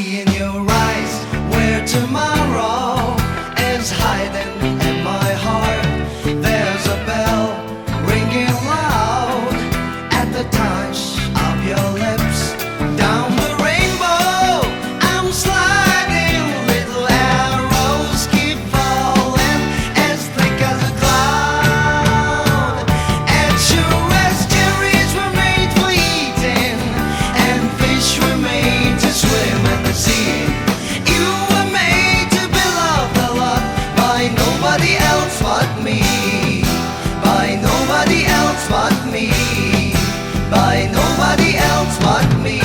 see in your eyes where tomorrow is hiding. nobody else but me. By nobody else but me. By nobody else but me.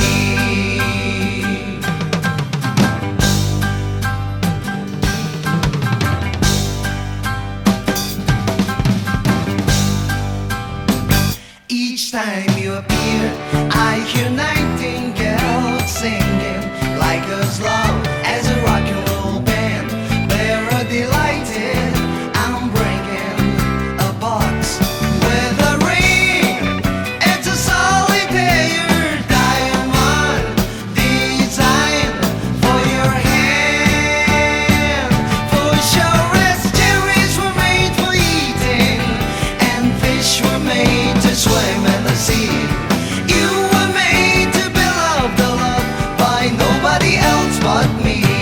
Each time you appear, I hear nightingale. swim in the sea. You were made to be loved, the by nobody else but me.